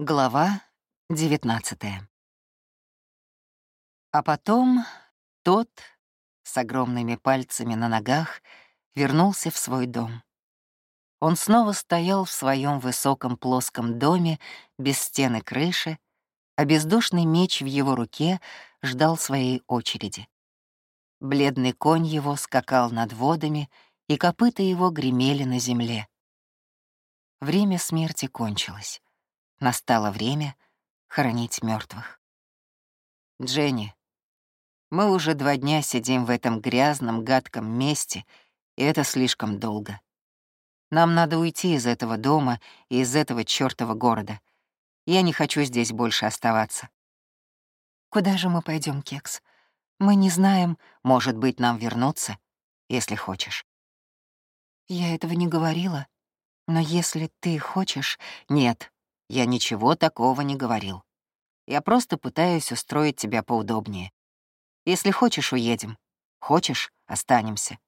Глава 19 А потом тот с огромными пальцами на ногах вернулся в свой дом. Он снова стоял в своем высоком плоском доме без стены крыши, а бездушный меч в его руке ждал своей очереди. Бледный конь его скакал над водами, и копыта его гремели на земле. Время смерти кончилось. Настало время хоронить мертвых. Дженни, мы уже два дня сидим в этом грязном, гадком месте, и это слишком долго. Нам надо уйти из этого дома и из этого чёртова города. Я не хочу здесь больше оставаться. Куда же мы пойдем, Кекс? Мы не знаем, может быть, нам вернуться, если хочешь. Я этого не говорила, но если ты хочешь... Нет, я ничего такого не говорил. Я просто пытаюсь устроить тебя поудобнее. Если хочешь, уедем. Хочешь, останемся.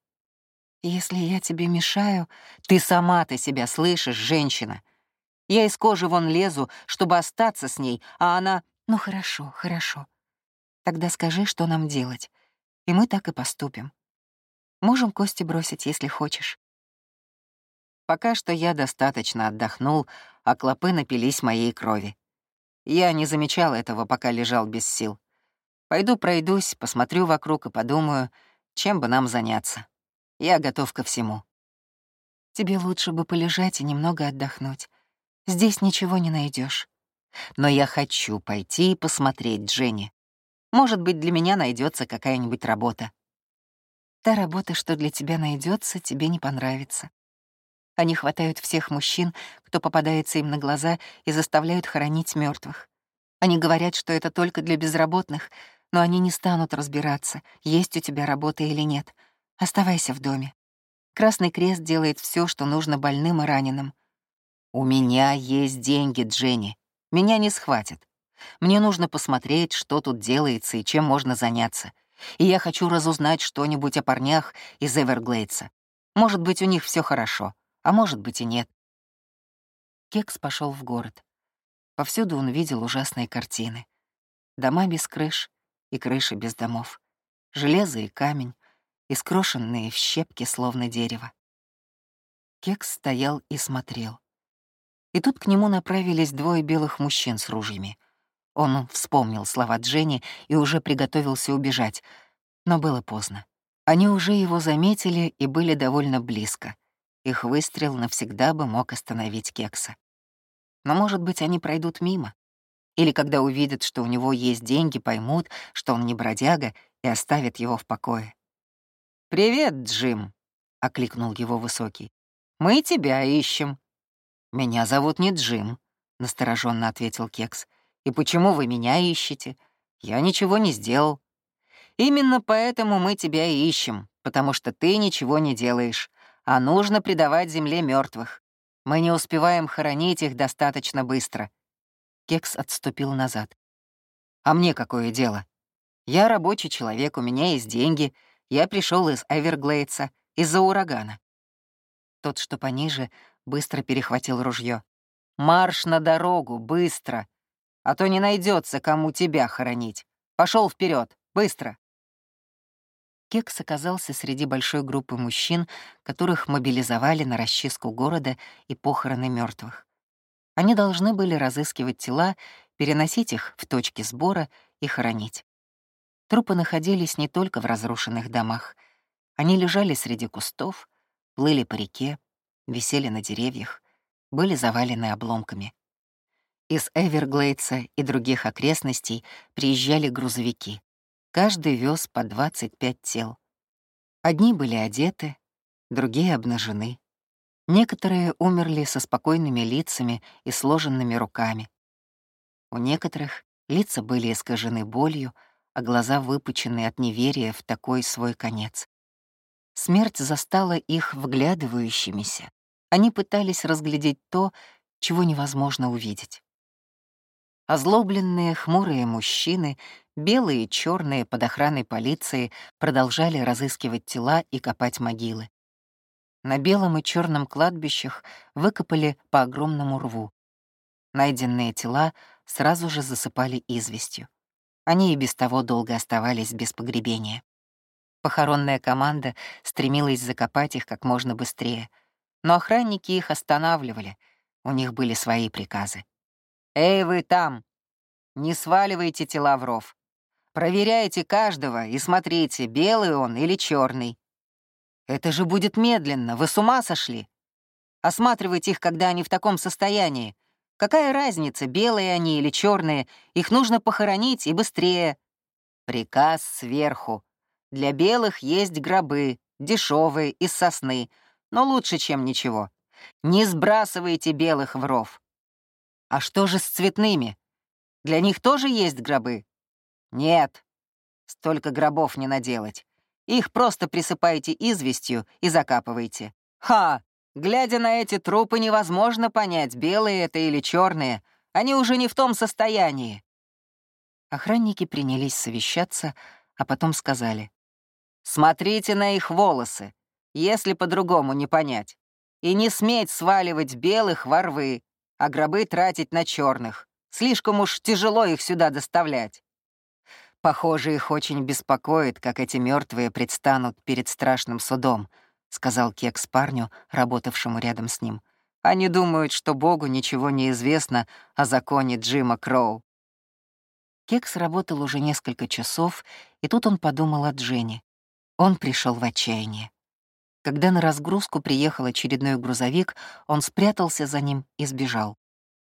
Если я тебе мешаю, ты сама ты себя слышишь, женщина. Я из кожи вон лезу, чтобы остаться с ней, а она... Ну хорошо, хорошо. Тогда скажи, что нам делать, и мы так и поступим. Можем кости бросить, если хочешь. Пока что я достаточно отдохнул, а клопы напились моей крови. Я не замечал этого, пока лежал без сил. Пойду пройдусь, посмотрю вокруг и подумаю, чем бы нам заняться. Я готов ко всему. Тебе лучше бы полежать и немного отдохнуть. Здесь ничего не найдешь. Но я хочу пойти и посмотреть Дженни. Может быть, для меня найдется какая-нибудь работа. Та работа, что для тебя найдется, тебе не понравится. Они хватают всех мужчин, кто попадается им на глаза, и заставляют хоронить мертвых. Они говорят, что это только для безработных, но они не станут разбираться, есть у тебя работа или нет. Оставайся в доме. Красный Крест делает все, что нужно больным и раненым. У меня есть деньги, Дженни. Меня не схватят. Мне нужно посмотреть, что тут делается и чем можно заняться. И я хочу разузнать что-нибудь о парнях из Эверглейдса. Может быть, у них все хорошо а может быть и нет. Кекс пошел в город. Повсюду он видел ужасные картины. Дома без крыш и крыши без домов. Железо и камень, искрошенные в щепки, словно дерево. Кекс стоял и смотрел. И тут к нему направились двое белых мужчин с ружьями. Он вспомнил слова Дженни и уже приготовился убежать, но было поздно. Они уже его заметили и были довольно близко. Их выстрел навсегда бы мог остановить Кекса. Но, может быть, они пройдут мимо. Или когда увидят, что у него есть деньги, поймут, что он не бродяга, и оставят его в покое. «Привет, Джим!» — окликнул его Высокий. «Мы тебя ищем». «Меня зовут не Джим», — настороженно ответил Кекс. «И почему вы меня ищете? Я ничего не сделал». «Именно поэтому мы тебя ищем, потому что ты ничего не делаешь а нужно предавать земле мертвых. Мы не успеваем хоронить их достаточно быстро. Кекс отступил назад. А мне какое дело? Я рабочий человек, у меня есть деньги. Я пришел из Эверглейдса, из-за урагана. Тот, что пониже, быстро перехватил ружье. Марш на дорогу, быстро! А то не найдется, кому тебя хоронить. Пошел вперед, быстро! Кекс оказался среди большой группы мужчин, которых мобилизовали на расчистку города и похороны мертвых. Они должны были разыскивать тела, переносить их в точки сбора и хоронить. Трупы находились не только в разрушенных домах. Они лежали среди кустов, плыли по реке, висели на деревьях, были завалены обломками. Из Эверглейдса и других окрестностей приезжали грузовики. Каждый вез по 25 тел. Одни были одеты, другие обнажены. Некоторые умерли со спокойными лицами и сложенными руками. У некоторых лица были искажены болью, а глаза выпучены от неверия в такой свой конец. Смерть застала их вглядывающимися. Они пытались разглядеть то, чего невозможно увидеть. Озлобленные, хмурые мужчины Белые и черные под охраной полиции продолжали разыскивать тела и копать могилы. На белом и черном кладбищах выкопали по огромному рву. Найденные тела сразу же засыпали известью. Они и без того долго оставались без погребения. Похоронная команда стремилась закопать их как можно быстрее, но охранники их останавливали, у них были свои приказы. «Эй, вы там! Не сваливайте тела в ров. Проверяйте каждого и смотрите, белый он или черный. Это же будет медленно, вы с ума сошли? Осматривайте их, когда они в таком состоянии. Какая разница, белые они или черные? Их нужно похоронить и быстрее. Приказ сверху. Для белых есть гробы, дешевые, из сосны, но лучше, чем ничего. Не сбрасывайте белых в ров. А что же с цветными? Для них тоже есть гробы? Нет. Столько гробов не наделать. Их просто присыпайте известью и закапывайте. Ха! Глядя на эти трупы, невозможно понять, белые это или черные. Они уже не в том состоянии. Охранники принялись совещаться, а потом сказали. «Смотрите на их волосы, если по-другому не понять. И не сметь сваливать белых во рвы, а гробы тратить на черных. Слишком уж тяжело их сюда доставлять. Похоже, их очень беспокоит, как эти мертвые предстанут перед страшным судом, сказал Кекс парню, работавшему рядом с ним. Они думают, что Богу ничего не известно о законе Джима Кроу. Кекс работал уже несколько часов, и тут он подумал о Дженни. Он пришел в отчаяние. Когда на разгрузку приехал очередной грузовик, он спрятался за ним и сбежал.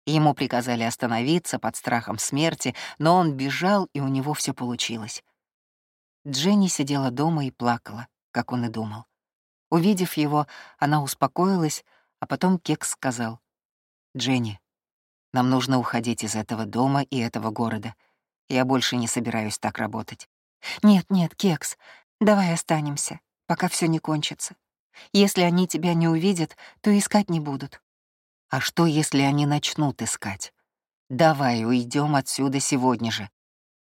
Ему приказали остановиться под страхом смерти, но он бежал, и у него все получилось. Дженни сидела дома и плакала, как он и думал. Увидев его, она успокоилась, а потом Кекс сказал. «Дженни, нам нужно уходить из этого дома и этого города. Я больше не собираюсь так работать». «Нет, нет, Кекс, давай останемся, пока все не кончится. Если они тебя не увидят, то искать не будут. А что, если они начнут искать? Давай уйдем отсюда сегодня же.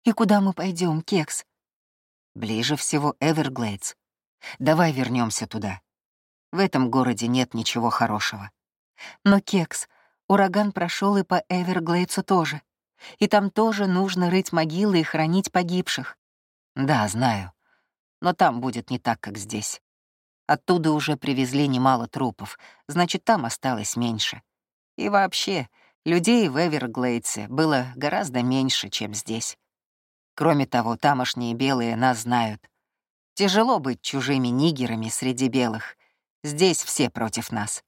И куда мы пойдем, Кекс? Ближе всего Эверглейдс. Давай вернемся туда. В этом городе нет ничего хорошего. Но, Кекс, ураган прошел и по Эверглейдсу тоже. И там тоже нужно рыть могилы и хранить погибших. Да, знаю. Но там будет не так, как здесь. Оттуда уже привезли немало трупов, значит, там осталось меньше. И вообще, людей в Эверглейдсе было гораздо меньше, чем здесь. Кроме того, тамошние белые нас знают. Тяжело быть чужими нигерами среди белых. Здесь все против нас.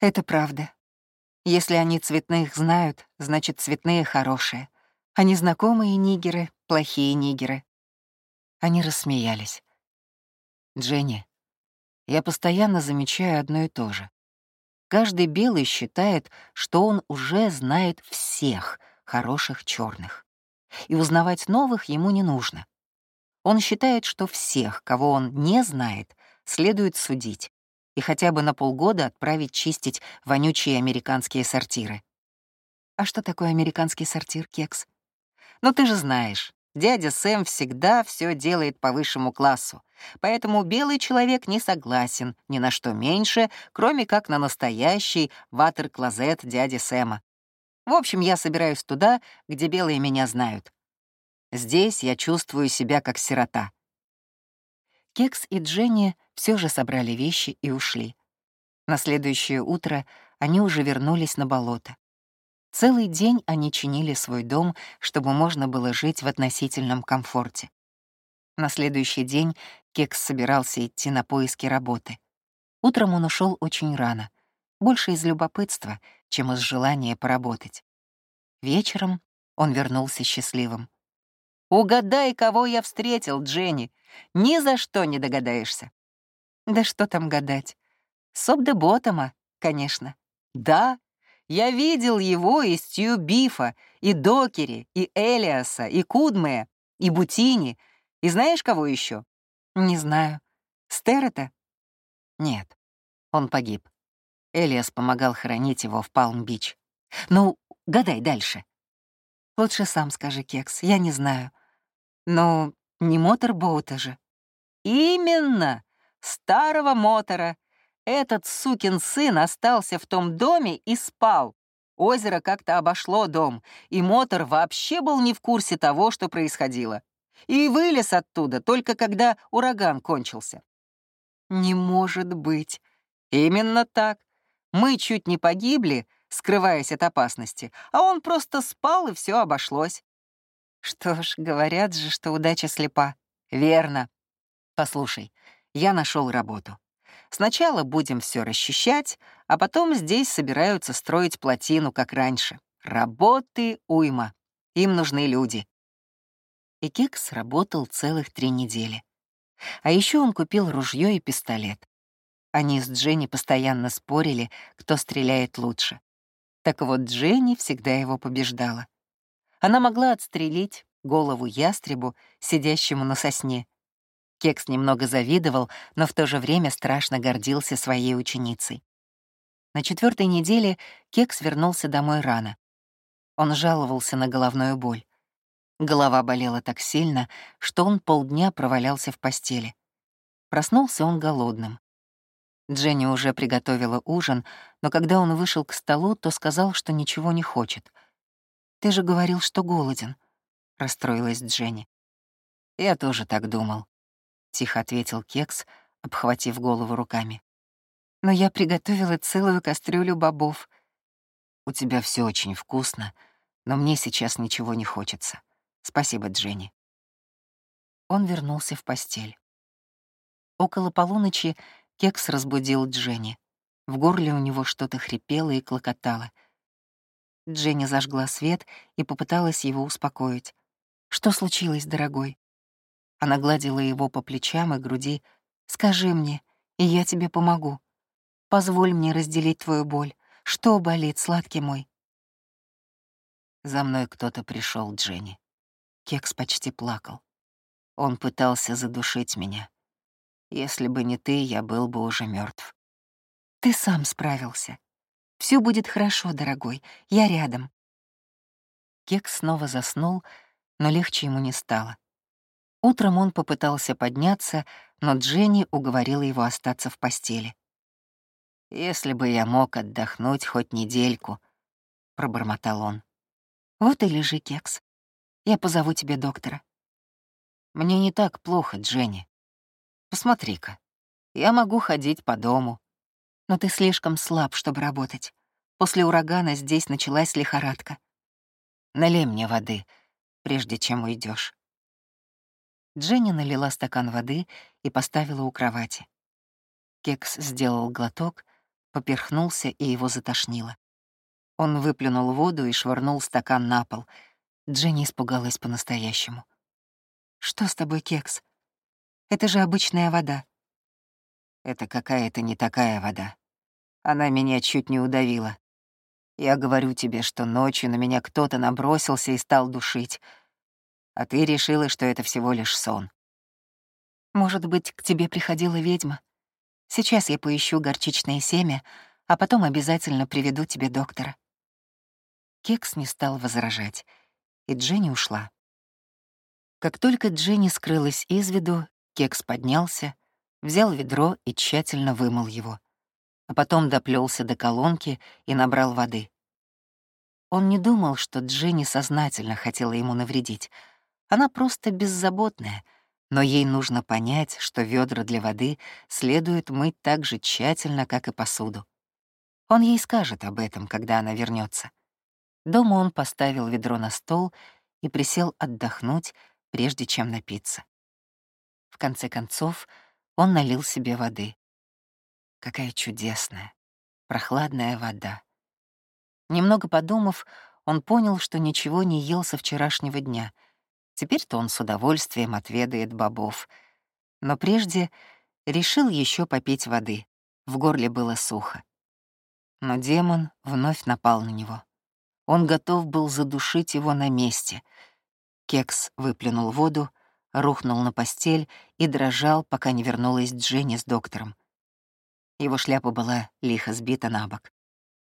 Это правда. Если они цветных знают, значит, цветные хорошие. А незнакомые нигеры — плохие нигеры. Они рассмеялись. Дженни, я постоянно замечаю одно и то же. Каждый белый считает, что он уже знает всех хороших черных. И узнавать новых ему не нужно. Он считает, что всех, кого он не знает, следует судить и хотя бы на полгода отправить чистить вонючие американские сортиры. А что такое американский сортир, Кекс? Ну ты же знаешь, Дядя Сэм всегда все делает по высшему классу, поэтому белый человек не согласен ни на что меньше, кроме как на настоящий ватер-клозет дяди Сэма. В общем, я собираюсь туда, где белые меня знают. Здесь я чувствую себя как сирота. Кекс и Дженни все же собрали вещи и ушли. На следующее утро они уже вернулись на болото. Целый день они чинили свой дом, чтобы можно было жить в относительном комфорте. На следующий день Кекс собирался идти на поиски работы. Утром он ушел очень рано, больше из любопытства, чем из желания поработать. Вечером он вернулся счастливым. «Угадай, кого я встретил, Дженни! Ни за что не догадаешься!» «Да что там гадать? Соп де Ботома, конечно. Да, я видел его и Стью Бифа, и Докери, и Элиаса, и Кудмея, и Бутини. И знаешь, кого еще? Не знаю. Стерета? Нет, он погиб. Элиас помогал хоронить его в Палм-Бич. Ну, гадай дальше. Лучше сам скажи, Кекс, я не знаю. Ну, не моторбоута же. Именно! Старого мотора, этот сукин сын остался в том доме и спал. Озеро как-то обошло дом, и Мотор вообще был не в курсе того, что происходило. И вылез оттуда только когда ураган кончился. Не может быть. Именно так. Мы чуть не погибли, скрываясь от опасности, а он просто спал, и все обошлось. Что ж, говорят же, что удача слепа. Верно. Послушай, я нашел работу. Сначала будем все расчищать, а потом здесь собираются строить плотину, как раньше. Работы уйма. Им нужны люди. И Кекс работал целых три недели. А еще он купил ружье и пистолет. Они с Дженни постоянно спорили, кто стреляет лучше. Так вот, Дженни всегда его побеждала. Она могла отстрелить голову ястребу, сидящему на сосне, Кекс немного завидовал, но в то же время страшно гордился своей ученицей. На четвертой неделе Кекс вернулся домой рано. Он жаловался на головную боль. Голова болела так сильно, что он полдня провалялся в постели. Проснулся он голодным. Дженни уже приготовила ужин, но когда он вышел к столу, то сказал, что ничего не хочет. «Ты же говорил, что голоден», — расстроилась Дженни. «Я тоже так думал», — тихо ответил Кекс, обхватив голову руками. «Но я приготовила целую кастрюлю бобов». «У тебя все очень вкусно, но мне сейчас ничего не хочется. Спасибо, Дженни». Он вернулся в постель. Около полуночи Кекс разбудил Дженни. В горле у него что-то хрипело и клокотало. Дженни зажгла свет и попыталась его успокоить. «Что случилось, дорогой?» Она гладила его по плечам и груди. «Скажи мне, и я тебе помогу. Позволь мне разделить твою боль. Что болит, сладкий мой?» За мной кто-то пришел, Дженни. Кекс почти плакал. Он пытался задушить меня. Если бы не ты, я был бы уже мертв. Ты сам справился. Все будет хорошо, дорогой. Я рядом. Кекс снова заснул, но легче ему не стало. Утром он попытался подняться, но Дженни уговорила его остаться в постели. «Если бы я мог отдохнуть хоть недельку», — пробормотал он. «Вот и лежи, Кекс. Я позову тебе доктора». «Мне не так плохо, Дженни. Посмотри-ка, я могу ходить по дому». «Но ты слишком слаб, чтобы работать. После урагана здесь началась лихорадка. Налей мне воды, прежде чем уйдешь. Дженни налила стакан воды и поставила у кровати. Кекс сделал глоток, поперхнулся и его затошнило. Он выплюнул воду и швырнул стакан на пол. Дженни испугалась по-настоящему. «Что с тобой, Кекс? Это же обычная вода». «Это какая-то не такая вода. Она меня чуть не удавила. Я говорю тебе, что ночью на меня кто-то набросился и стал душить а ты решила, что это всего лишь сон. Может быть, к тебе приходила ведьма? Сейчас я поищу горчичное семя, а потом обязательно приведу тебе доктора. Кекс не стал возражать, и Дженни ушла. Как только Дженни скрылась из виду, Кекс поднялся, взял ведро и тщательно вымыл его, а потом доплелся до колонки и набрал воды. Он не думал, что Дженни сознательно хотела ему навредить — она просто беззаботная, но ей нужно понять, что ведра для воды следует мыть так же тщательно, как и посуду. Он ей скажет об этом, когда она вернется. Дома он поставил ведро на стол и присел отдохнуть, прежде чем напиться. В конце концов, он налил себе воды. Какая чудесная, прохладная вода. Немного подумав, он понял, что ничего не ел со вчерашнего дня — Теперь-то он с удовольствием отведает бобов. Но прежде решил еще попить воды. В горле было сухо. Но демон вновь напал на него. Он готов был задушить его на месте. Кекс выплюнул воду, рухнул на постель и дрожал, пока не вернулась Дженни с доктором. Его шляпа была лихо сбита на бок.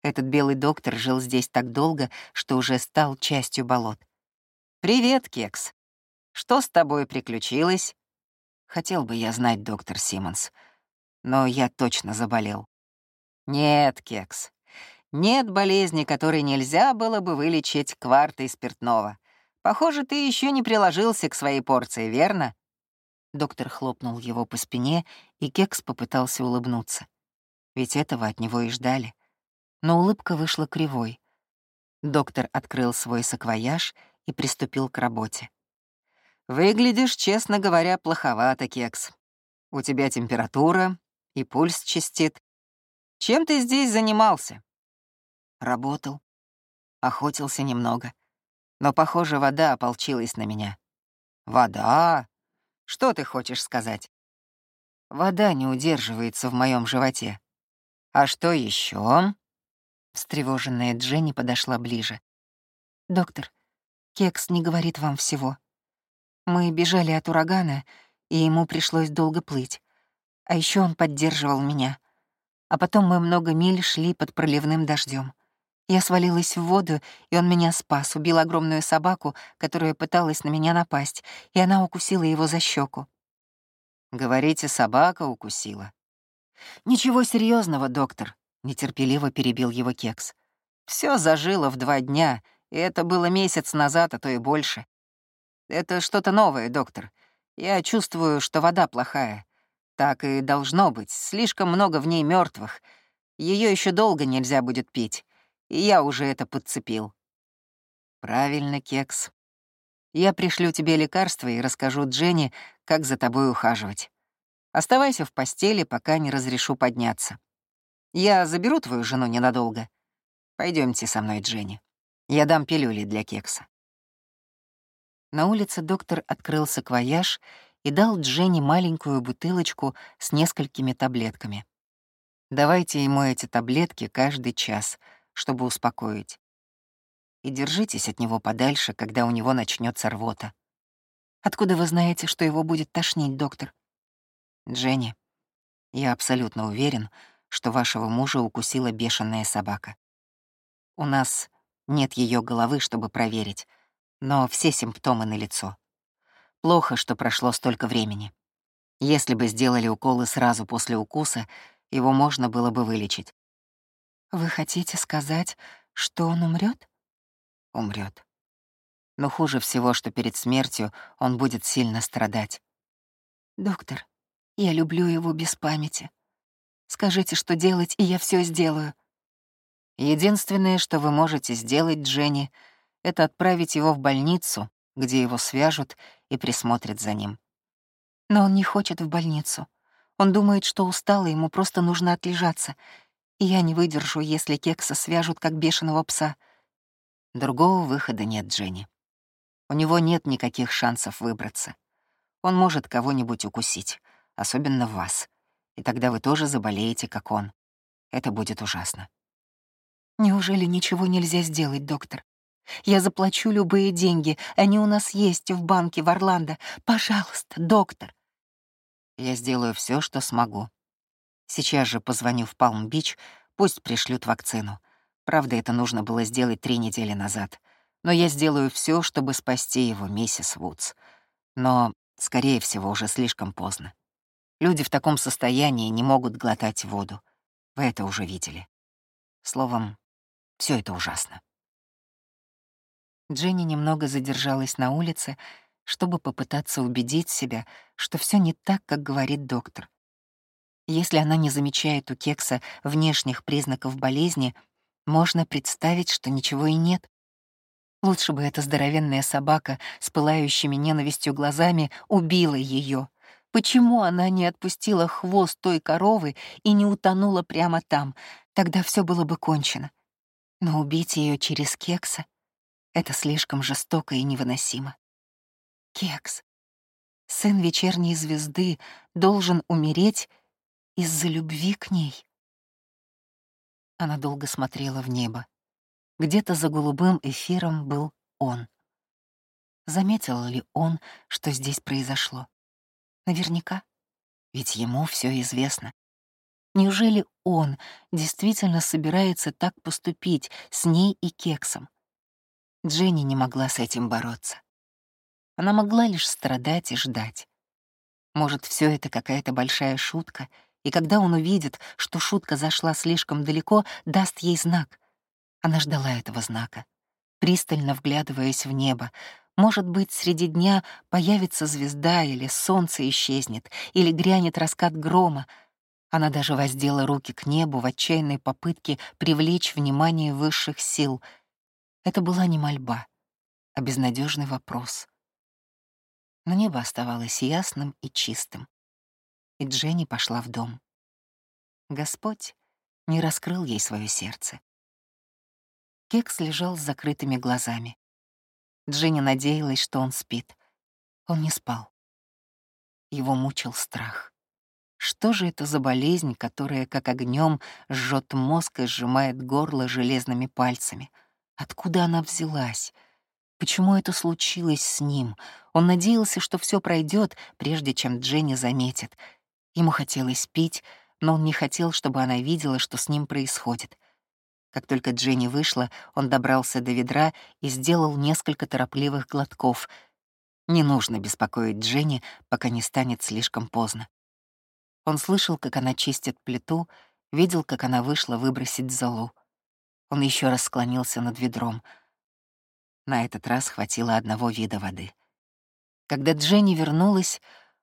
Этот белый доктор жил здесь так долго, что уже стал частью болот. «Привет, Кекс», что с тобой приключилось? Хотел бы я знать, доктор Симмонс, но я точно заболел. Нет, Кекс, Нет болезни, которой нельзя было бы вылечить квартой спиртного. Похоже, ты еще не приложился к своей порции, верно?» Доктор хлопнул его по спине, и Кекс попытался улыбнуться. Ведь этого от него и ждали. Но улыбка вышла кривой. Доктор открыл свой саквояж и приступил к работе. «Выглядишь, честно говоря, плоховато, Кекс. У тебя температура и пульс чистит. Чем ты здесь занимался?» «Работал. Охотился немного. Но, похоже, вода ополчилась на меня». «Вода? Что ты хочешь сказать?» «Вода не удерживается в моем животе». «А что еще? Встревоженная Дженни подошла ближе. «Доктор, Кекс не говорит вам всего. Мы бежали от урагана, и ему пришлось долго плыть. А еще он поддерживал меня. А потом мы много миль шли под проливным дождем. Я свалилась в воду, и он меня спас, убил огромную собаку, которая пыталась на меня напасть, и она укусила его за щеку. «Говорите, собака укусила?» «Ничего серьезного, доктор», — нетерпеливо перебил его кекс. Все зажило в два дня, и это было месяц назад, а то и больше. Это что-то новое, доктор. Я чувствую, что вода плохая. Так и должно быть. Слишком много в ней мертвых. Ее еще долго нельзя будет пить. И я уже это подцепил. Правильно, Кекс. Я пришлю тебе лекарства и расскажу Дженни, как за тобой ухаживать. Оставайся в постели, пока не разрешу подняться. Я заберу твою жену ненадолго. Пойдемте со мной, Дженни. Я дам пилюли для кекса. На улице доктор открыл саквояж и дал Дженни маленькую бутылочку с несколькими таблетками. Давайте ему эти таблетки каждый час, чтобы успокоить. И держитесь от него подальше, когда у него начнется рвота. Откуда вы знаете, что его будет тошнить, доктор? Дженни, я абсолютно уверен, что вашего мужа укусила бешеная собака. У нас нет ее головы, чтобы проверить, но все симптомы налицо. Плохо, что прошло столько времени. Если бы сделали уколы сразу после укуса, его можно было бы вылечить. Вы хотите сказать, что он умрет? Умрет. Но хуже всего, что перед смертью он будет сильно страдать. Доктор, я люблю его без памяти. Скажите, что делать, и я все сделаю. Единственное, что вы можете сделать, Дженни, это отправить его в больницу, где его свяжут и присмотрят за ним. Но он не хочет в больницу. Он думает, что устал, и ему просто нужно отлежаться. И я не выдержу, если Кекса свяжут как бешеного пса. Другого выхода нет, Дженни. У него нет никаких шансов выбраться. Он может кого-нибудь укусить, особенно вас. И тогда вы тоже заболеете, как он. Это будет ужасно. Неужели ничего нельзя сделать, доктор? Я заплачу любые деньги, они у нас есть в банке в Орландо. Пожалуйста, доктор. Я сделаю все, что смогу. Сейчас же позвоню в Палм-Бич, пусть пришлют вакцину. Правда, это нужно было сделать три недели назад. Но я сделаю все, чтобы спасти его, миссис Вудс. Но, скорее всего, уже слишком поздно. Люди в таком состоянии не могут глотать воду. Вы это уже видели. Словом, все это ужасно. Дженни немного задержалась на улице, чтобы попытаться убедить себя, что все не так, как говорит доктор. Если она не замечает у Кекса внешних признаков болезни, можно представить, что ничего и нет. Лучше бы эта здоровенная собака с пылающими ненавистью глазами убила ее. Почему она не отпустила хвост той коровы и не утонула прямо там? Тогда все было бы кончено. Но убить ее через кекса — это слишком жестоко и невыносимо. Кекс, сын вечерней звезды, должен умереть из-за любви к ней. Она долго смотрела в небо. Где-то за голубым эфиром был он. Заметил ли он, что здесь произошло? Наверняка. Ведь ему все известно. Неужели он действительно собирается так поступить с ней и Кексом? Дженни не могла с этим бороться. Она могла лишь страдать и ждать. Может, все это какая-то большая шутка, и когда он увидит, что шутка зашла слишком далеко, даст ей знак. Она ждала этого знака, пристально вглядываясь в небо. Может быть, среди дня появится звезда, или солнце исчезнет, или грянет раскат грома. Она даже воздела руки к небу в отчаянной попытке привлечь внимание высших сил. Это была не мольба, а безнадежный вопрос. Но небо оставалось ясным и чистым. И Дженни пошла в дом. Господь не раскрыл ей свое сердце. Кекс лежал с закрытыми глазами. Дженни надеялась, что он спит. Он не спал. Его мучил страх. Что же это за болезнь, которая, как огнем, жжет мозг и сжимает горло железными пальцами? Откуда она взялась? Почему это случилось с ним? Он надеялся, что все пройдет, прежде чем Дженни заметит. Ему хотелось пить, но он не хотел, чтобы она видела, что с ним происходит. Как только Дженни вышла, он добрался до ведра и сделал несколько торопливых глотков. Не нужно беспокоить Дженни, пока не станет слишком поздно. Он слышал, как она чистит плиту, видел, как она вышла выбросить золу. Он еще раз склонился над ведром. На этот раз хватило одного вида воды. Когда Дженни вернулась,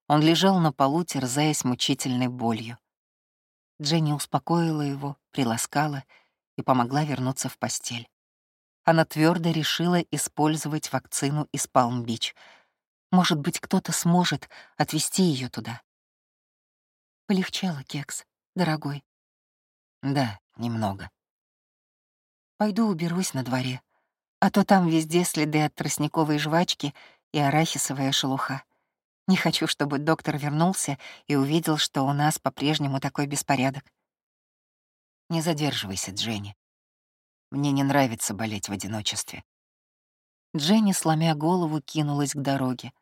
он лежал на полу, терзаясь мучительной болью. Дженни успокоила его, приласкала — и помогла вернуться в постель. Она твердо решила использовать вакцину из Палм-Бич. Может быть, кто-то сможет отвезти ее туда. Полегчало, Кекс, дорогой. Да, немного. Пойду уберусь на дворе, а то там везде следы от тростниковой жвачки и арахисовая шелуха. Не хочу, чтобы доктор вернулся и увидел, что у нас по-прежнему такой беспорядок. Не задерживайся, Дженни. Мне не нравится болеть в одиночестве. Дженни, сломя голову, кинулась к дороге.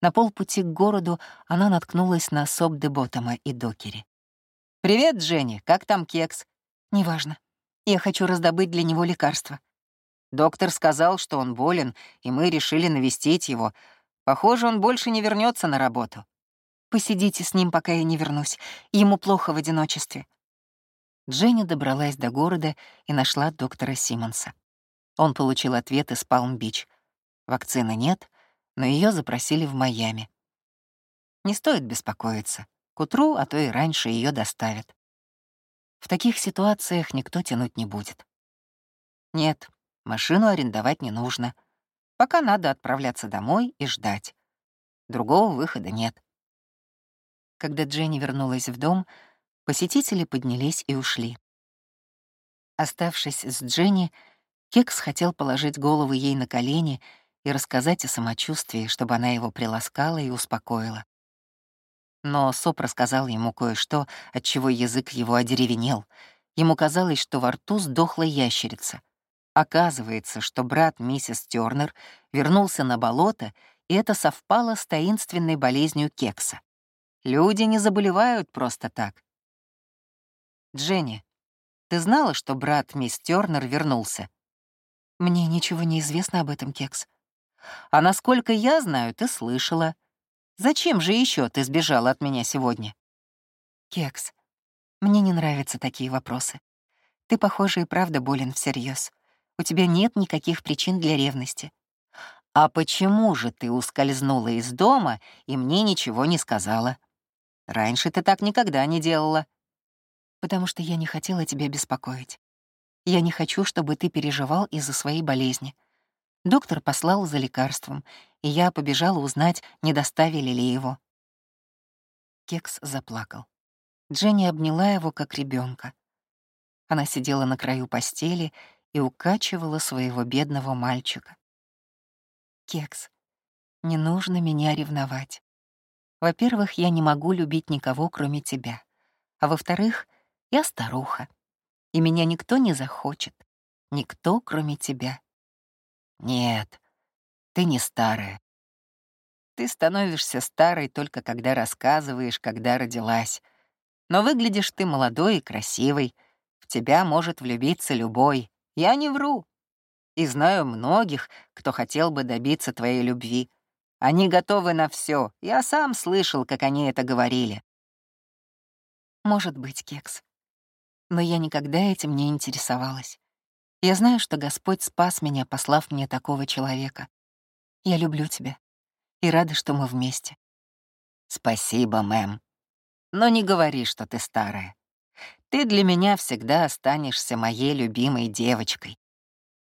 На полпути к городу она наткнулась на Соб де Ботома и Докери. «Привет, Дженни, как там кекс?» «Неважно. Я хочу раздобыть для него лекарства». Доктор сказал, что он болен, и мы решили навестить его. Похоже, он больше не вернется на работу. Посидите с ним, пока я не вернусь. Ему плохо в одиночестве. Дженни добралась до города и нашла доктора Симмонса. Он получил ответ из Палм-Бич. Вакцины нет, но ее запросили в Майами. Не стоит беспокоиться. К утру, а то и раньше ее доставят. В таких ситуациях никто тянуть не будет. Нет, машину арендовать не нужно. Пока надо отправляться домой и ждать. Другого выхода нет. Когда Дженни вернулась в дом, Посетители поднялись и ушли. Оставшись с Дженни, Кекс хотел положить голову ей на колени и рассказать о самочувствии, чтобы она его приласкала и успокоила. Но Соп рассказал ему кое-что, от чего язык его одеревенел. Ему казалось, что во рту сдохла ящерица. Оказывается, что брат миссис Тёрнер вернулся на болото, и это совпало с таинственной болезнью кекса. Люди не заболевают просто так. «Дженни, ты знала, что брат мисс Тёрнер вернулся?» «Мне ничего не известно об этом, Кекс». «А насколько я знаю, ты слышала. Зачем же еще ты сбежала от меня сегодня?» «Кекс, мне не нравятся такие вопросы. Ты, похоже, и правда болен всерьез. У тебя нет никаких причин для ревности. А почему же ты ускользнула из дома и мне ничего не сказала? Раньше ты так никогда не делала потому что я не хотела тебя беспокоить. Я не хочу, чтобы ты переживал из-за своей болезни. Доктор послал за лекарством, и я побежала узнать, не доставили ли его. Кекс заплакал. Дженни обняла его, как ребенка. Она сидела на краю постели и укачивала своего бедного мальчика. «Кекс, не нужно меня ревновать. Во-первых, я не могу любить никого, кроме тебя. А во-вторых, я старуха, и меня никто не захочет. Никто, кроме тебя. Нет, ты не старая. Ты становишься старой только когда рассказываешь, когда родилась. Но выглядишь ты молодой и красивой. В тебя может влюбиться любой. Я не вру. И знаю многих, кто хотел бы добиться твоей любви. Они готовы на все. Я сам слышал, как они это говорили. Может быть, Кекс но я никогда этим не интересовалась. Я знаю, что Господь спас меня, послав мне такого человека. Я люблю тебя и рада, что мы вместе. Спасибо, мэм. Но не говори, что ты старая. Ты для меня всегда останешься моей любимой девочкой.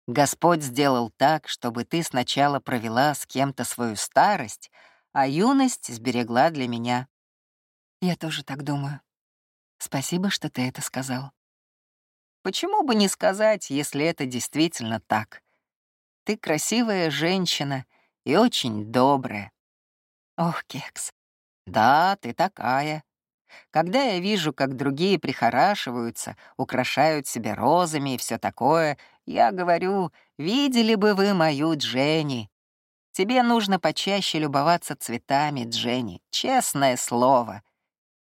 Господь сделал так, чтобы ты сначала провела с кем-то свою старость, а юность сберегла для меня. Я тоже так думаю. Спасибо, что ты это сказал. Почему бы не сказать, если это действительно так? Ты красивая женщина и очень добрая. Ох, Кекс, да, ты такая. Когда я вижу, как другие прихорашиваются, украшают себя розами и все такое, я говорю, видели бы вы мою Дженни. Тебе нужно почаще любоваться цветами, Дженни, честное слово.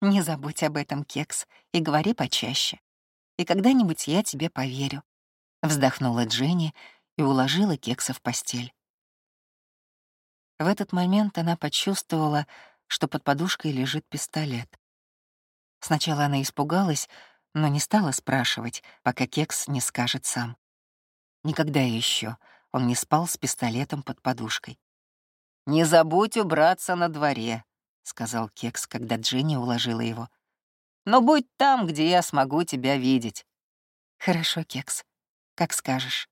Не забудь об этом, Кекс, и говори почаще. И когда-нибудь я тебе поверю. Вздохнула Дженни и уложила Кекса в постель. В этот момент она почувствовала, что под подушкой лежит пистолет. Сначала она испугалась, но не стала спрашивать, пока Кекс не скажет сам. Никогда еще он не спал с пистолетом под подушкой. «Не забудь убраться на дворе», — сказал Кекс, когда Джинни уложила его. «Но будь там, где я смогу тебя видеть». «Хорошо, Кекс, как скажешь».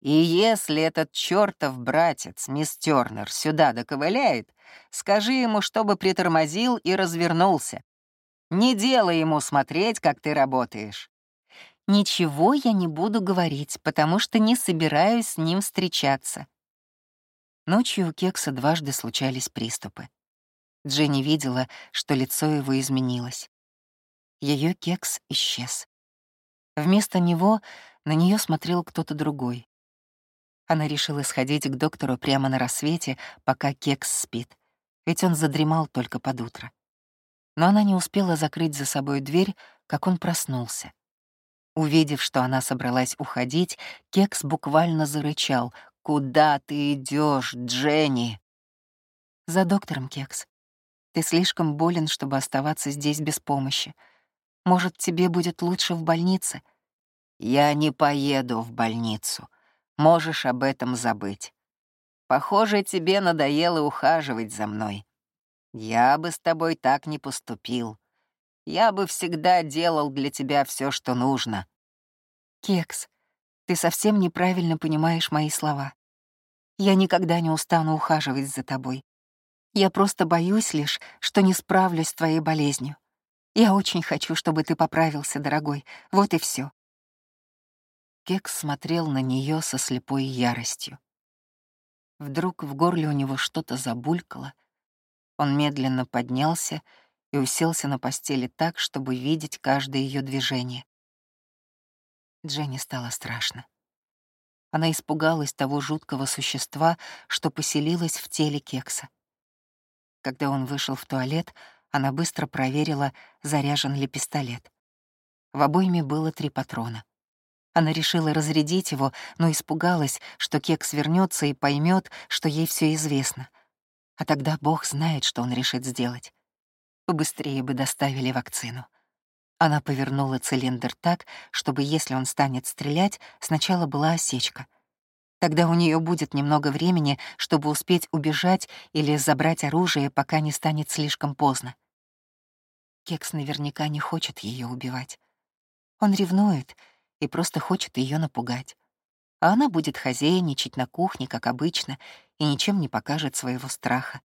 И если этот чертов братец, мисс Тёрнер, сюда доковыляет, скажи ему, чтобы притормозил и развернулся. Не делай ему смотреть, как ты работаешь. Ничего я не буду говорить, потому что не собираюсь с ним встречаться. Ночью у Кекса дважды случались приступы. Дженни видела, что лицо его изменилось. Ее Кекс исчез. Вместо него на нее смотрел кто-то другой. Она решила сходить к доктору прямо на рассвете, пока Кекс спит, ведь он задремал только под утро. Но она не успела закрыть за собой дверь, как он проснулся. Увидев, что она собралась уходить, Кекс буквально зарычал. «Куда ты идешь, Дженни?» «За доктором, Кекс. Ты слишком болен, чтобы оставаться здесь без помощи. Может, тебе будет лучше в больнице?» «Я не поеду в больницу», Можешь об этом забыть. Похоже, тебе надоело ухаживать за мной. Я бы с тобой так не поступил. Я бы всегда делал для тебя все, что нужно. Кекс, ты совсем неправильно понимаешь мои слова. Я никогда не устану ухаживать за тобой. Я просто боюсь лишь, что не справлюсь с твоей болезнью. Я очень хочу, чтобы ты поправился, дорогой. Вот и все. Кекс смотрел на нее со слепой яростью. Вдруг в горле у него что-то забулькало. Он медленно поднялся и уселся на постели так, чтобы видеть каждое ее движение. Дженни стало страшно. Она испугалась того жуткого существа, что поселилось в теле Кекса. Когда он вышел в туалет, она быстро проверила, заряжен ли пистолет. В обойме было три патрона. Она решила разрядить его, но испугалась, что Кекс вернется и поймет, что ей все известно. А тогда Бог знает, что он решит сделать. Побыстрее бы доставили вакцину. Она повернула цилиндр так, чтобы, если он станет стрелять, сначала была осечка. Тогда у нее будет немного времени, чтобы успеть убежать или забрать оружие, пока не станет слишком поздно. Кекс наверняка не хочет ее убивать. Он ревнует — и просто хочет ее напугать. А она будет хозяйничать на кухне, как обычно, и ничем не покажет своего страха.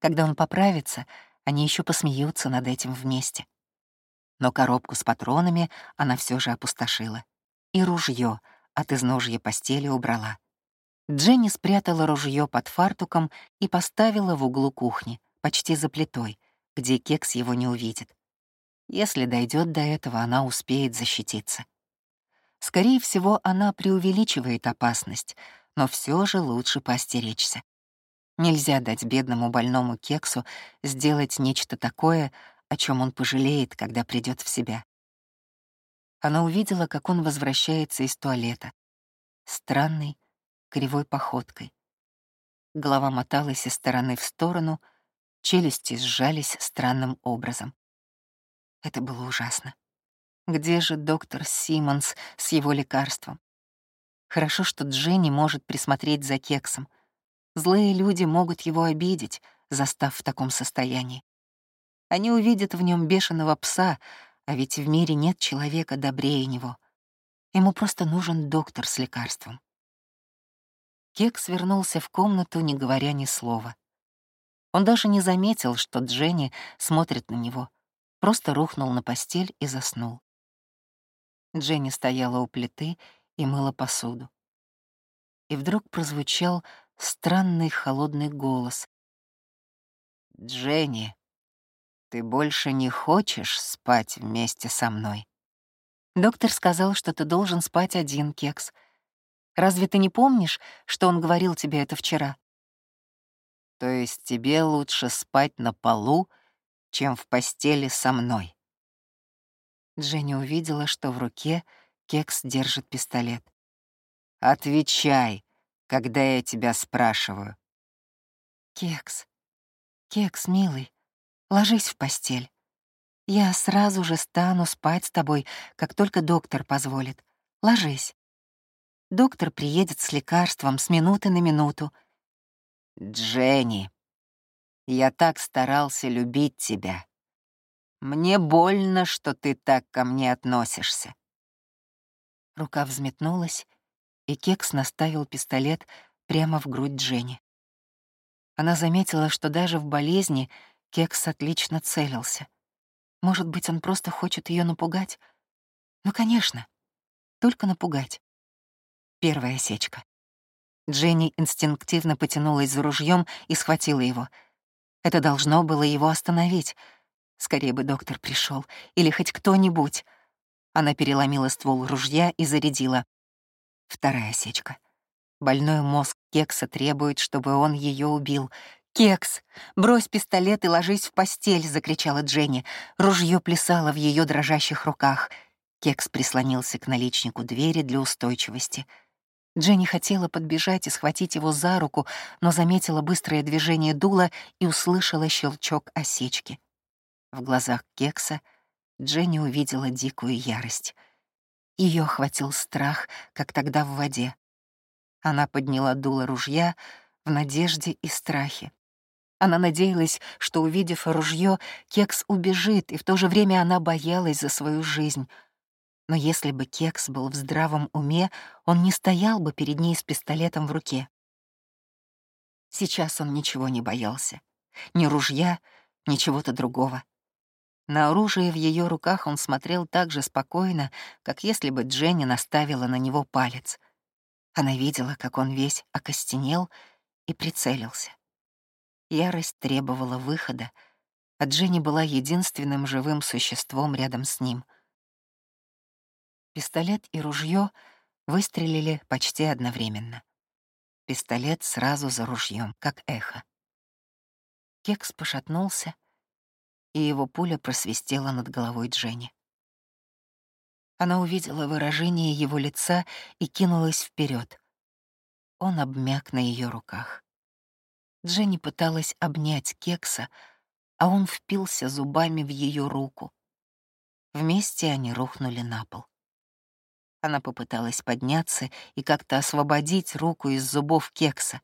Когда он поправится, они еще посмеются над этим вместе. Но коробку с патронами она все же опустошила. И ружье от изножья постели убрала. Дженни спрятала ружье под фартуком и поставила в углу кухни, почти за плитой, где кекс его не увидит. Если дойдет до этого, она успеет защититься. Скорее всего, она преувеличивает опасность, но все же лучше поостеречься. Нельзя дать бедному больному кексу сделать нечто такое, о чем он пожалеет, когда придет в себя. Она увидела, как он возвращается из туалета. Странной, кривой походкой. Голова моталась из стороны в сторону, челюсти сжались странным образом. Это было ужасно. Где же доктор Симмонс с его лекарством? Хорошо, что Дженни может присмотреть за кексом. Злые люди могут его обидеть, застав в таком состоянии. Они увидят в нем бешеного пса, а ведь в мире нет человека добрее него. Ему просто нужен доктор с лекарством. Кекс вернулся в комнату, не говоря ни слова. Он даже не заметил, что Дженни смотрит на него, просто рухнул на постель и заснул. Дженни стояла у плиты и мыла посуду. И вдруг прозвучал странный холодный голос. «Дженни, ты больше не хочешь спать вместе со мной?» Доктор сказал, что ты должен спать один, Кекс. Разве ты не помнишь, что он говорил тебе это вчера? То есть тебе лучше спать на полу, чем в постели со мной? Дженни увидела, что в руке Кекс держит пистолет. «Отвечай, когда я тебя спрашиваю». «Кекс, Кекс, милый, ложись в постель. Я сразу же стану спать с тобой, как только доктор позволит. Ложись. Доктор приедет с лекарством с минуты на минуту. Дженни, я так старался любить тебя. Мне больно, что ты так ко мне относишься. Рука взметнулась, и Кекс наставил пистолет прямо в грудь Дженни. Она заметила, что даже в болезни Кекс отлично целился. Может быть, он просто хочет ее напугать? Ну, конечно, только напугать. Первая сечка. Дженни инстинктивно потянулась за ружьем и схватила его. Это должно было его остановить — Скорее бы доктор пришел или хоть кто-нибудь. Она переломила ствол ружья и зарядила. Вторая осечка. Больной мозг Кекса требует, чтобы он ее убил. «Кекс, брось пистолет и ложись в постель!» — закричала Дженни. Ружье плясало в ее дрожащих руках. Кекс прислонился к наличнику двери для устойчивости. Дженни хотела подбежать и схватить его за руку, но заметила быстрое движение дула и услышала щелчок осечки. В глазах Кекса Дженни увидела дикую ярость. Ее охватил страх, как тогда в воде. Она подняла дуло ружья в надежде и страхе. Она надеялась, что, увидев ружье, Кекс убежит, и в то же время она боялась за свою жизнь. Но если бы Кекс был в здравом уме, он не стоял бы перед ней с пистолетом в руке. Сейчас он ничего не боялся. Ни ружья, ни чего-то другого. На оружие в ее руках он смотрел так же спокойно, как если бы Дженни наставила на него палец. Она видела, как он весь окостенел и прицелился. Ярость требовала выхода, а Дженни была единственным живым существом рядом с ним. Пистолет и ружье выстрелили почти одновременно. Пистолет сразу за ружьем, как эхо. Кекс пошатнулся, и его пуля просвистела над головой Дженни. Она увидела выражение его лица и кинулась вперед. Он обмяк на ее руках. Дженни пыталась обнять кекса, а он впился зубами в ее руку. Вместе они рухнули на пол. Она попыталась подняться и как-то освободить руку из зубов кекса.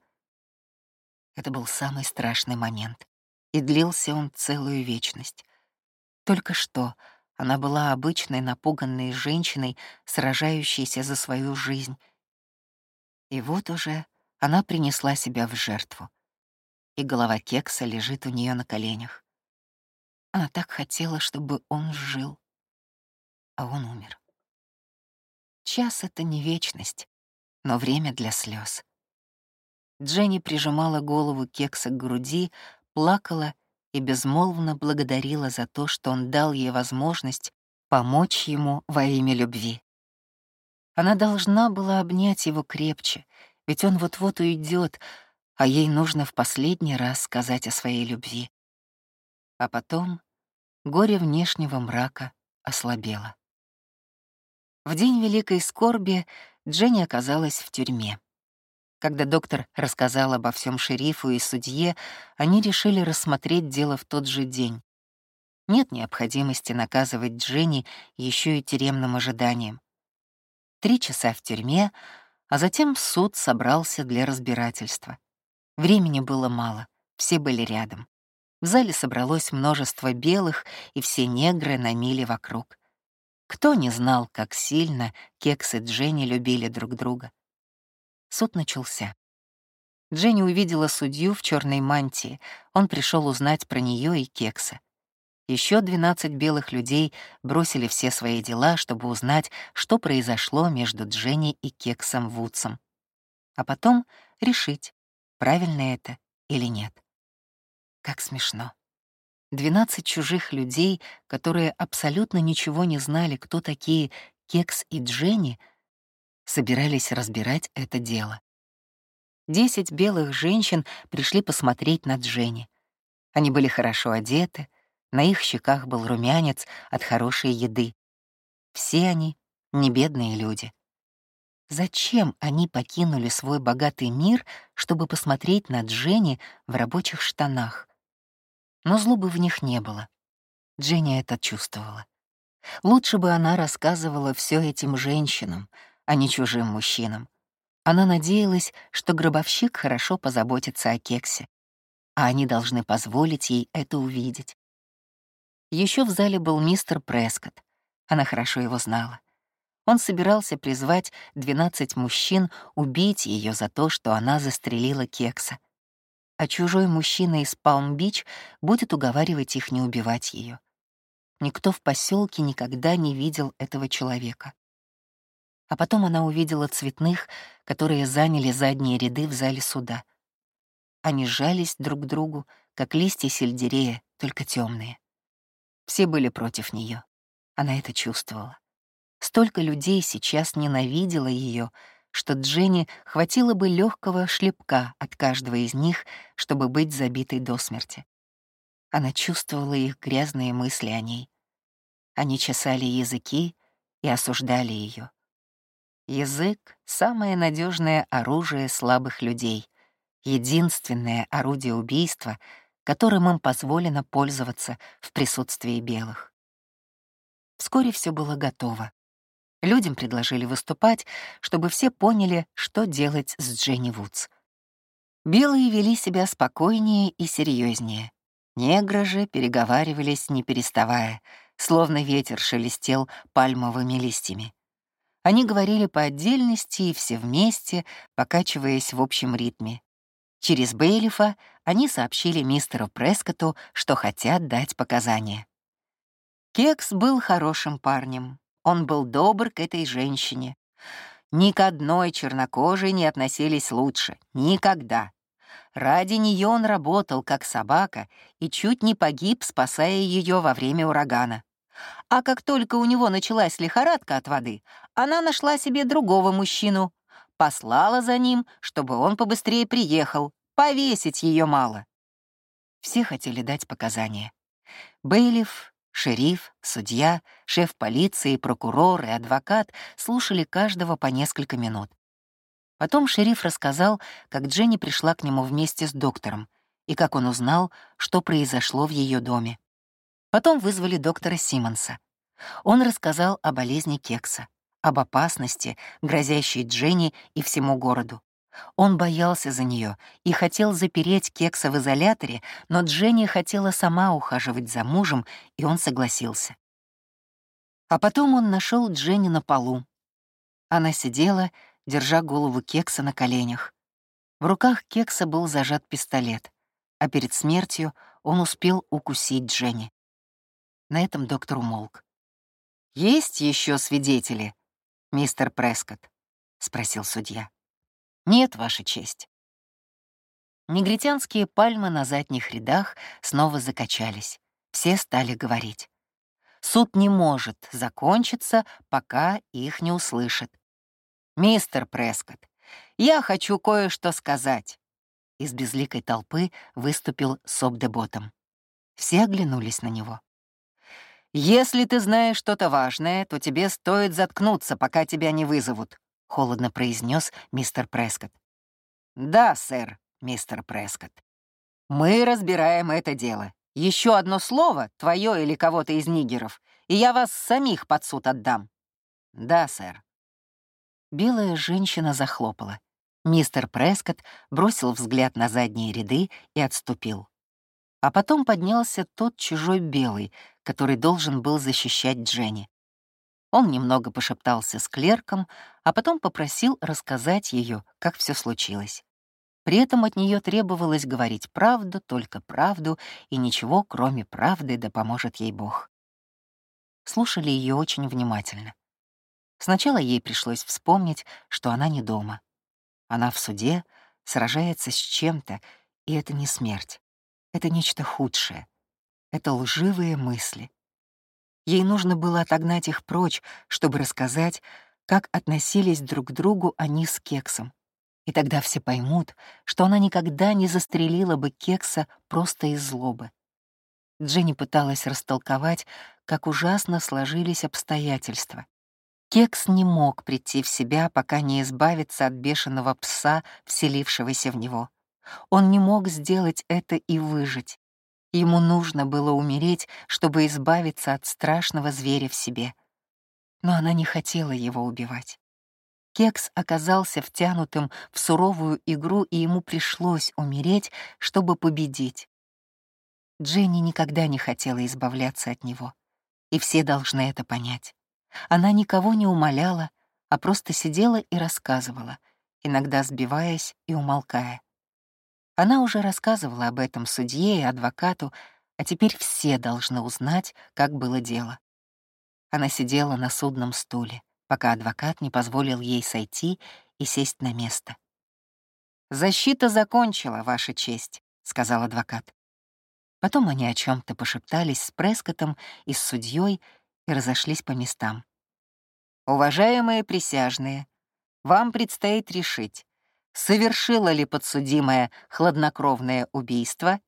Это был самый страшный момент и длился он целую вечность. Только что она была обычной напуганной женщиной, сражающейся за свою жизнь. И вот уже она принесла себя в жертву, и голова кекса лежит у нее на коленях. Она так хотела, чтобы он жил, а он умер. Час — это не вечность, но время для слез. Дженни прижимала голову кекса к груди, плакала и безмолвно благодарила за то, что он дал ей возможность помочь ему во имя любви. Она должна была обнять его крепче, ведь он вот-вот уйдет, а ей нужно в последний раз сказать о своей любви. А потом горе внешнего мрака ослабело. В день великой скорби Дженни оказалась в тюрьме. Когда доктор рассказал обо всем шерифу и судье, они решили рассмотреть дело в тот же день. Нет необходимости наказывать Дженни еще и тюремным ожиданием. Три часа в тюрьме, А затем суд собрался для разбирательства. Времени было мало, все были рядом. В зале собралось множество белых, и все негры на миле вокруг. Кто не знал, как сильно Кекс и Дженни любили друг друга? Суд начался. Дженни увидела судью в черной мантии. Он пришел узнать про нее и Кекса. Еще 12 белых людей бросили все свои дела, чтобы узнать, что произошло между Дженни и Кексом Вудсом. А потом решить, правильно это или нет. Как смешно. Двенадцать чужих людей, которые абсолютно ничего не знали, кто такие Кекс и Дженни, собирались разбирать это дело. Десять белых женщин пришли посмотреть на Дженни. Они были хорошо одеты, на их щеках был румянец от хорошей еды. Все они — не бедные люди. Зачем они покинули свой богатый мир, чтобы посмотреть на Дженни в рабочих штанах? Но злобы в них не было. Дженни это чувствовала. Лучше бы она рассказывала все этим женщинам, а не чужим мужчинам. Она надеялась, что гробовщик хорошо позаботится о кексе, а они должны позволить ей это увидеть. Еще в зале был мистер Прескотт. Она хорошо его знала. Он собирался призвать 12 мужчин убить ее за то, что она застрелила кекса. А чужой мужчина из Палм-Бич будет уговаривать их не убивать ее. Никто в поселке никогда не видел этого человека. А потом она увидела цветных, которые заняли задние ряды в зале суда. Они сжались друг к другу, как листья сельдерея, только темные. Все были против нее. Она это чувствовала. Столько людей сейчас ненавидело ее, что Дженни хватило бы легкого шлепка от каждого из них, чтобы быть забитой до смерти. Она чувствовала их грязные мысли о ней. Они чесали языки и осуждали ее. Язык — самое надежное оружие слабых людей, единственное орудие убийства, которым им позволено пользоваться в присутствии белых. Вскоре все было готово. Людям предложили выступать, чтобы все поняли, что делать с Дженни Вудс. Белые вели себя спокойнее и серьезнее. Негры же переговаривались, не переставая, словно ветер шелестел пальмовыми листьями. Они говорили по отдельности и все вместе, покачиваясь в общем ритме. Через Бейлифа они сообщили мистеру Прескоту, что хотят дать показания. Кекс был хорошим парнем, он был добр к этой женщине. Ни к одной чернокожей не относились лучше. Никогда. Ради нее он работал, как собака, и чуть не погиб, спасая ее во время урагана. А как только у него началась лихорадка от воды, она нашла себе другого мужчину, послала за ним, чтобы он побыстрее приехал, повесить ее мало. Все хотели дать показания. Бейлиф Шериф, судья, шеф полиции, прокурор и адвокат слушали каждого по несколько минут. Потом шериф рассказал, как Дженни пришла к нему вместе с доктором и как он узнал, что произошло в ее доме. Потом вызвали доктора Симмонса. Он рассказал о болезни Кекса, об опасности, грозящей Дженни и всему городу. Он боялся за нее и хотел запереть Кекса в изоляторе, но Дженни хотела сама ухаживать за мужем, и он согласился. А потом он нашел Дженни на полу. Она сидела, держа голову Кекса на коленях. В руках Кекса был зажат пистолет, а перед смертью он успел укусить Дженни. На этом доктор умолк. «Есть еще свидетели, мистер Прескотт?» — спросил судья. «Нет, Ваша честь». Негритянские пальмы на задних рядах снова закачались. Все стали говорить. Суд не может закончиться, пока их не услышат. «Мистер Прескотт, я хочу кое-что сказать». Из безликой толпы выступил Собдеботом. Все оглянулись на него. «Если ты знаешь что-то важное, то тебе стоит заткнуться, пока тебя не вызовут. — холодно произнес мистер Прескотт. «Да, сэр, мистер Прескотт. Мы разбираем это дело. Еще одно слово, твое или кого-то из нигеров, и я вас самих под суд отдам». «Да, сэр». Белая женщина захлопала. Мистер Прескотт бросил взгляд на задние ряды и отступил. А потом поднялся тот чужой белый, который должен был защищать Дженни. Он немного пошептался с клерком, а потом попросил рассказать ее, как все случилось. При этом от нее требовалось говорить правду, только правду, и ничего, кроме правды, да поможет ей Бог. Слушали ее очень внимательно. Сначала ей пришлось вспомнить, что она не дома. Она в суде, сражается с чем-то, и это не смерть. Это нечто худшее. Это лживые мысли. Ей нужно было отогнать их прочь, чтобы рассказать, как относились друг к другу они с Кексом. И тогда все поймут, что она никогда не застрелила бы Кекса просто из злобы. Дженни пыталась растолковать, как ужасно сложились обстоятельства. Кекс не мог прийти в себя, пока не избавится от бешеного пса, вселившегося в него. Он не мог сделать это и выжить. Ему нужно было умереть, чтобы избавиться от страшного зверя в себе. Но она не хотела его убивать. Кекс оказался втянутым в суровую игру, и ему пришлось умереть, чтобы победить. Дженни никогда не хотела избавляться от него, и все должны это понять. Она никого не умоляла, а просто сидела и рассказывала, иногда сбиваясь и умолкая. Она уже рассказывала об этом судье и адвокату, а теперь все должны узнать, как было дело. Она сидела на судном стуле, пока адвокат не позволил ей сойти и сесть на место. «Защита закончила, Ваша честь», — сказал адвокат. Потом они о чем то пошептались с Прескотом и с судьей и разошлись по местам. «Уважаемые присяжные, вам предстоит решить, совершила ли подсудимая хладнокровное убийство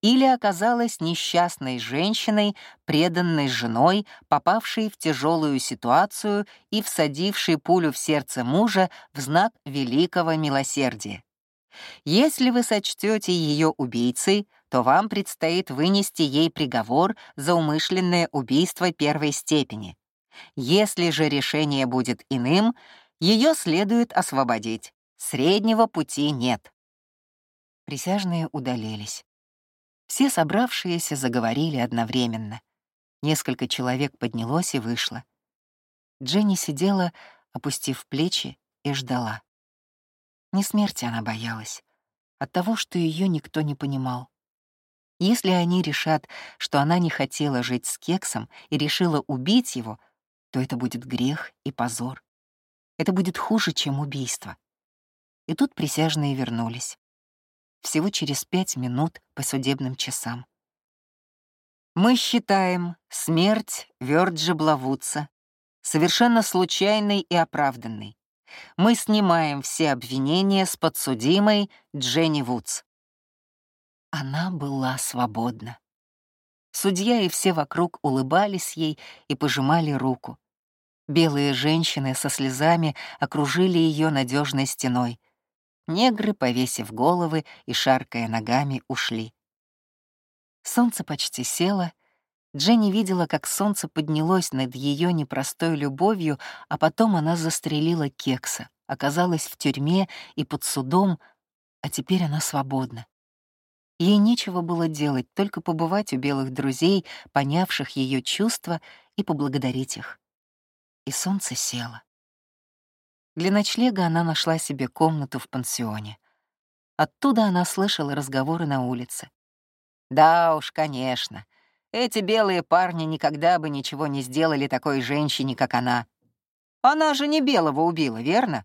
или оказалась несчастной женщиной, преданной женой, попавшей в тяжелую ситуацию и всадившей пулю в сердце мужа в знак великого милосердия. Если вы сочтете ее убийцей, то вам предстоит вынести ей приговор за умышленное убийство первой степени. Если же решение будет иным, ее следует освободить. Среднего пути нет. Присяжные удалились. Все собравшиеся заговорили одновременно. Несколько человек поднялось и вышло. Дженни сидела, опустив плечи, и ждала. Не смерти она боялась, от того, что ее никто не понимал. Если они решат, что она не хотела жить с Кексом и решила убить его, то это будет грех и позор. Это будет хуже, чем убийство. И тут присяжные вернулись. Всего через пять минут по судебным часам. Мы считаем смерть Вёрджи Блавутса совершенно случайной и оправданной. Мы снимаем все обвинения с подсудимой Дженни Вудс. Она была свободна. Судья и все вокруг улыбались ей и пожимали руку. Белые женщины со слезами окружили ее надежной стеной. Негры, повесив головы и шаркая ногами, ушли. Солнце почти село. Дженни видела, как солнце поднялось над ее непростой любовью, а потом она застрелила Кекса, оказалась в тюрьме и под судом, а теперь она свободна. Ей нечего было делать, только побывать у белых друзей, понявших ее чувства, и поблагодарить их. И солнце село. Для ночлега она нашла себе комнату в пансионе. Оттуда она слышала разговоры на улице. «Да уж, конечно. Эти белые парни никогда бы ничего не сделали такой женщине, как она. Она же не белого убила, верно?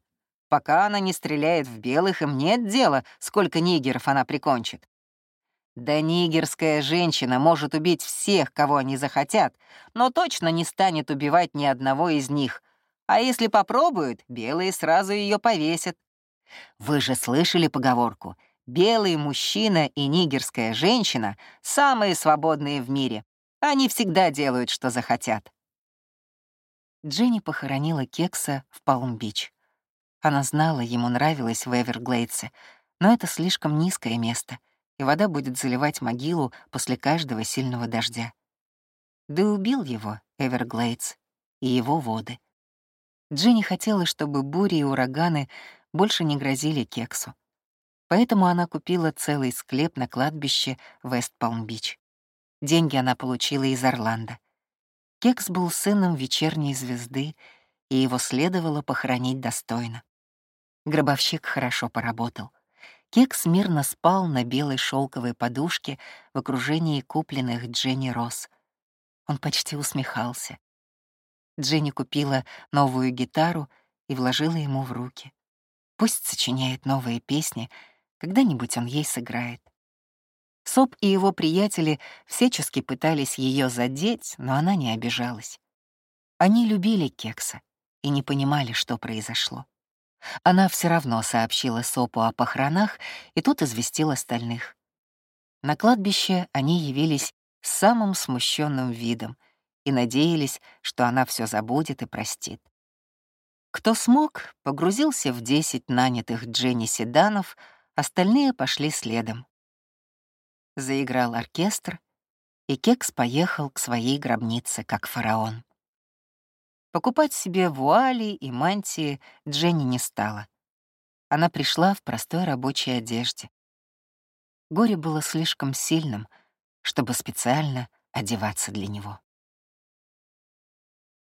Пока она не стреляет в белых, им нет дела, сколько нигеров она прикончит. Да нигерская женщина может убить всех, кого они захотят, но точно не станет убивать ни одного из них. А если попробуют, белые сразу ее повесят. Вы же слышали поговорку «Белый мужчина и нигерская женщина — самые свободные в мире. Они всегда делают, что захотят». Дженни похоронила Кекса в Палм-Бич. Она знала, ему нравилось в Эверглейдсе, но это слишком низкое место — и вода будет заливать могилу после каждого сильного дождя. Да убил его Эверглейдс и его воды. Дженни хотела, чтобы бури и ураганы больше не грозили кексу. Поэтому она купила целый склеп на кладбище Вест-Палм-Бич. Деньги она получила из Орландо. Кекс был сыном вечерней звезды, и его следовало похоронить достойно. Гробовщик хорошо поработал. Кекс мирно спал на белой шелковой подушке в окружении купленных Дженни роз. Он почти усмехался. Дженни купила новую гитару и вложила ему в руки. Пусть сочиняет новые песни, когда-нибудь он ей сыграет. Соп и его приятели всячески пытались ее задеть, но она не обижалась. Они любили Кекса и не понимали, что произошло. Она все равно сообщила Сопу о похоронах, и тот известил остальных. На кладбище они явились самым смущенным видом и надеялись, что она все забудет и простит. Кто смог, погрузился в десять нанятых Дженни седанов, остальные пошли следом. Заиграл оркестр, и Кекс поехал к своей гробнице, как фараон. Покупать себе вуали и мантии Дженни не стала. Она пришла в простой рабочей одежде. Горе было слишком сильным, чтобы специально одеваться для него.